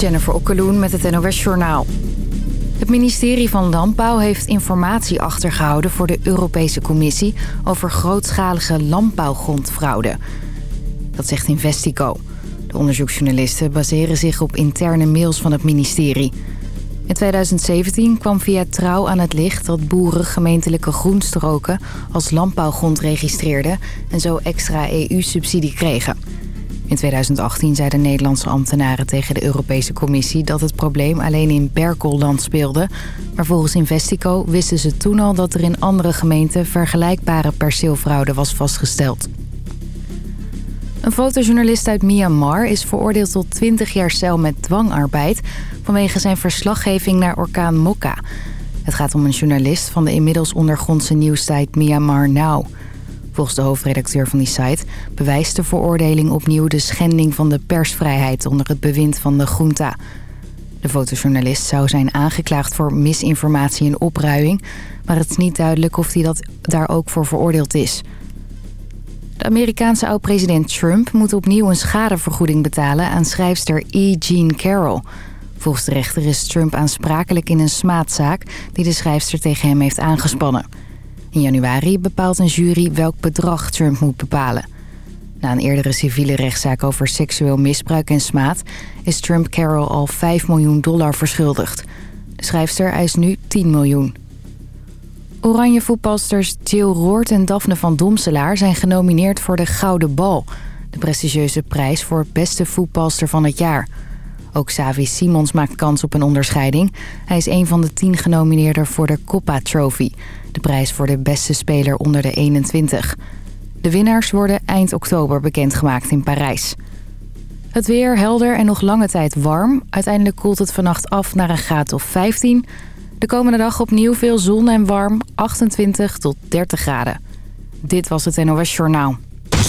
Jennifer Okkeloen met het NOS Journaal. Het ministerie van Landbouw heeft informatie achtergehouden voor de Europese Commissie... over grootschalige landbouwgrondfraude. Dat zegt Investico. De onderzoeksjournalisten baseren zich op interne mails van het ministerie. In 2017 kwam via Trouw aan het licht dat boeren gemeentelijke groenstroken... als landbouwgrond registreerden en zo extra EU-subsidie kregen... In 2018 zeiden Nederlandse ambtenaren tegen de Europese Commissie... dat het probleem alleen in Berkelland speelde. Maar volgens Investico wisten ze toen al dat er in andere gemeenten... vergelijkbare perceelfraude was vastgesteld. Een fotojournalist uit Myanmar is veroordeeld tot 20 jaar cel met dwangarbeid... vanwege zijn verslaggeving naar orkaan Mokka. Het gaat om een journalist van de inmiddels ondergrondse nieuwssite Myanmar Now... Volgens de hoofdredacteur van die site bewijst de veroordeling opnieuw de schending van de persvrijheid onder het bewind van de junta. De fotojournalist zou zijn aangeklaagd voor misinformatie en opruiing, maar het is niet duidelijk of hij dat daar ook voor veroordeeld is. De Amerikaanse oud-president Trump moet opnieuw een schadevergoeding betalen aan schrijfster E. Jean Carroll. Volgens de rechter is Trump aansprakelijk in een smaadzaak die de schrijfster tegen hem heeft aangespannen. In januari bepaalt een jury welk bedrag Trump moet bepalen. Na een eerdere civiele rechtszaak over seksueel misbruik en smaad... is Trump Carroll al 5 miljoen dollar verschuldigd. De schrijfster eist nu 10 miljoen. Oranje voetbalsters Jill Roort en Daphne van Domselaar... zijn genomineerd voor de Gouden Bal... de prestigieuze prijs voor beste voetbalster van het jaar... Ook Xavi Simons maakt kans op een onderscheiding. Hij is een van de tien genomineerden voor de Coppa Trophy. De prijs voor de beste speler onder de 21. De winnaars worden eind oktober bekendgemaakt in Parijs. Het weer helder en nog lange tijd warm. Uiteindelijk koelt het vannacht af naar een graad of 15. De komende dag opnieuw veel zon en warm, 28 tot 30 graden. Dit was het NOS Journaal.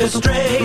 astray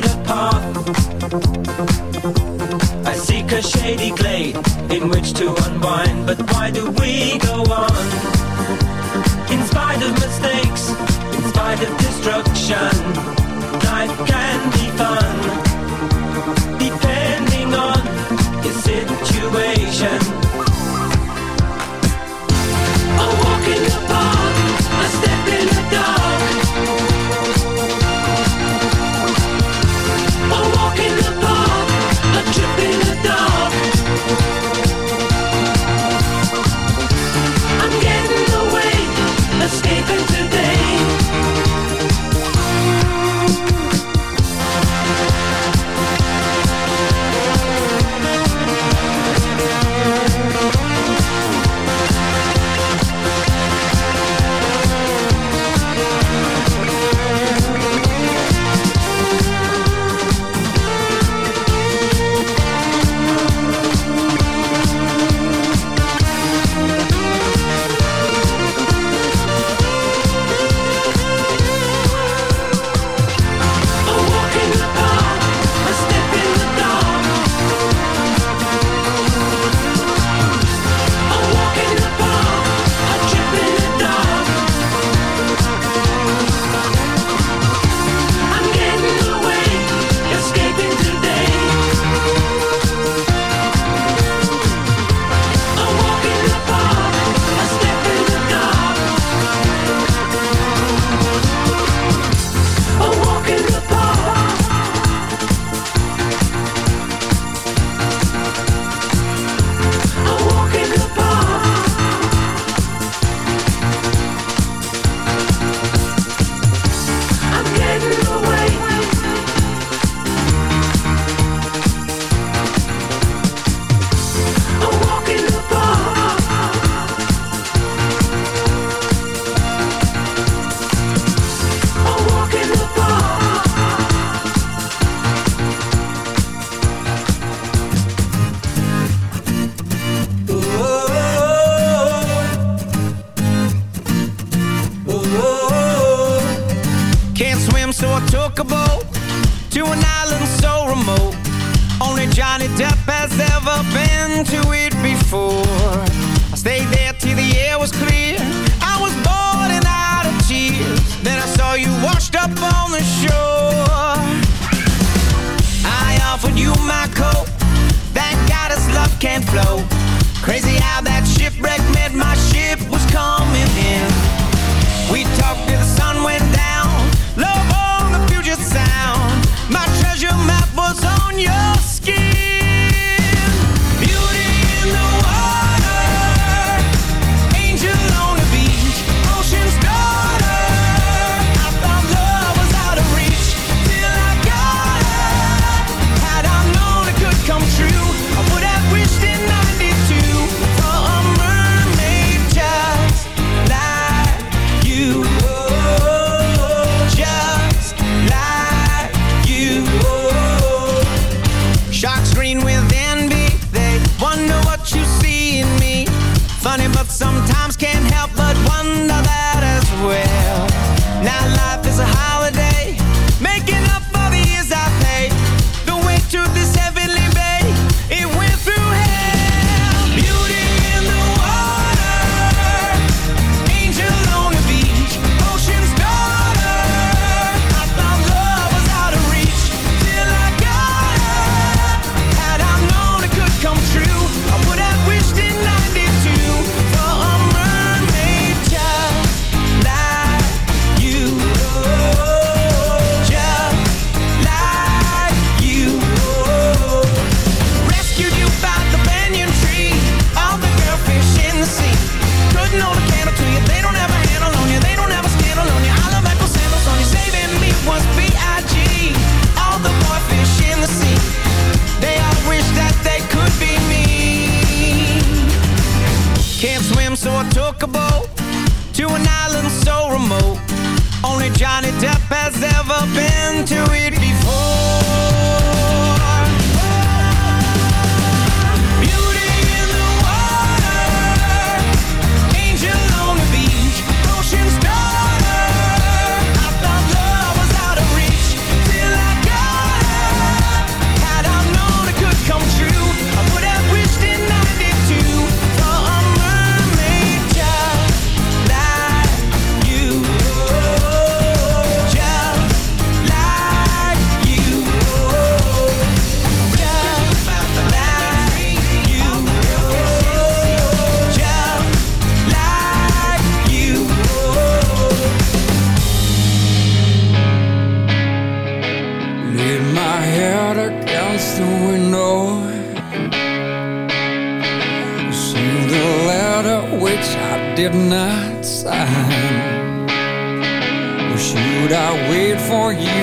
for you.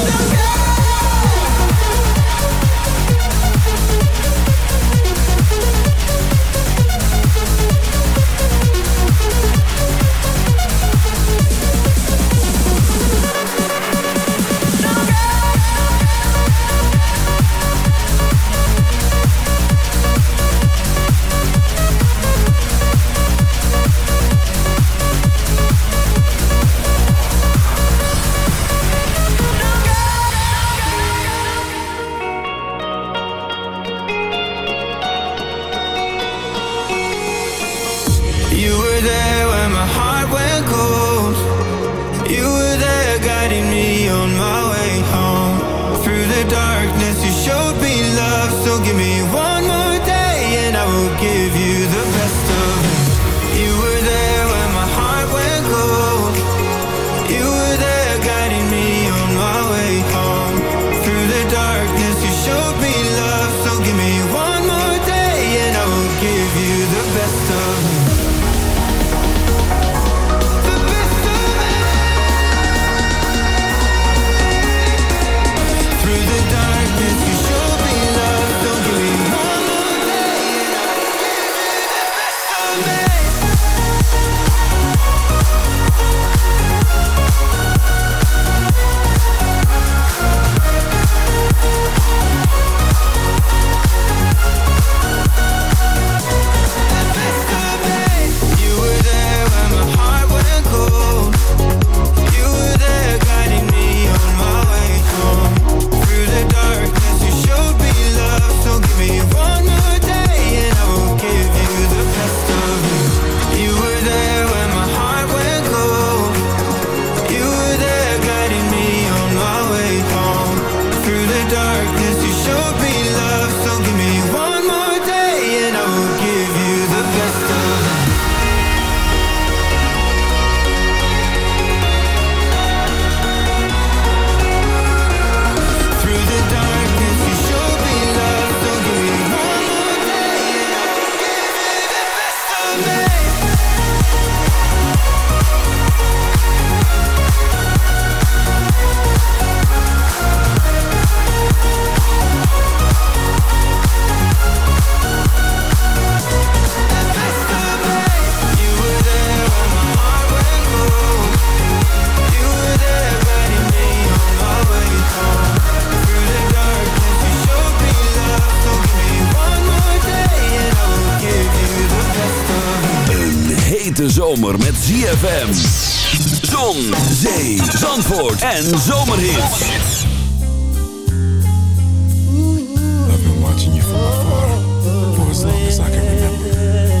Darkness, you showed me hete zomer met ZFM. Zon, zee, zandvoort en zomerhits. I've been watching you from afar for as long as I can remember.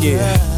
Yeah.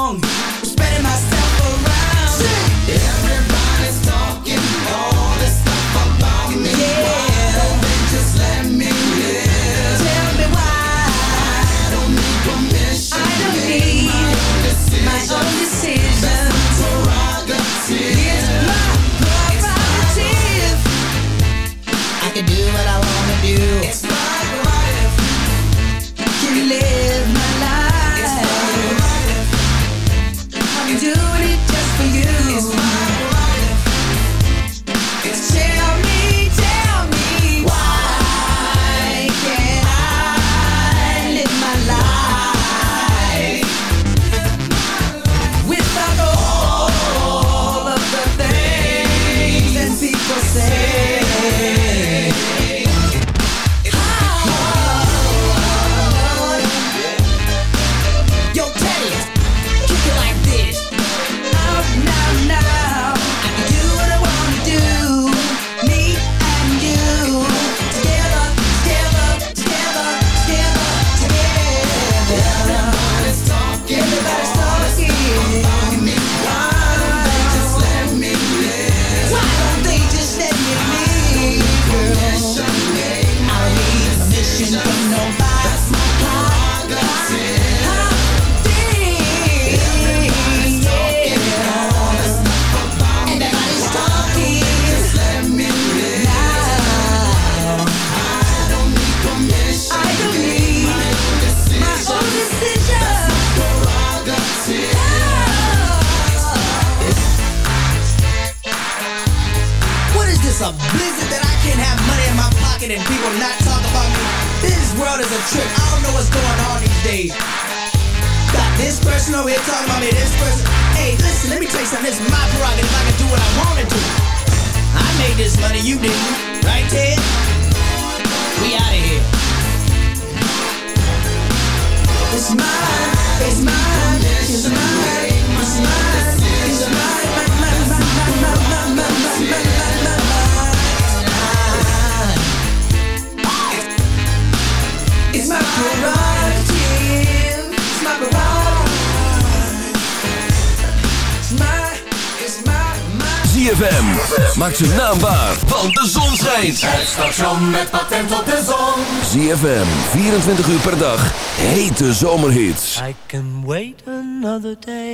patent op de zon. ZFM, 24 uur per dag. Hete zomerhits. I can wait another day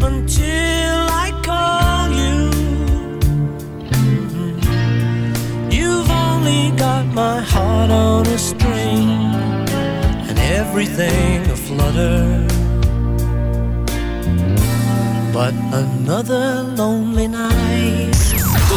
until I call you. You've only got my heart on a string and everything aflutter. But another lonely night.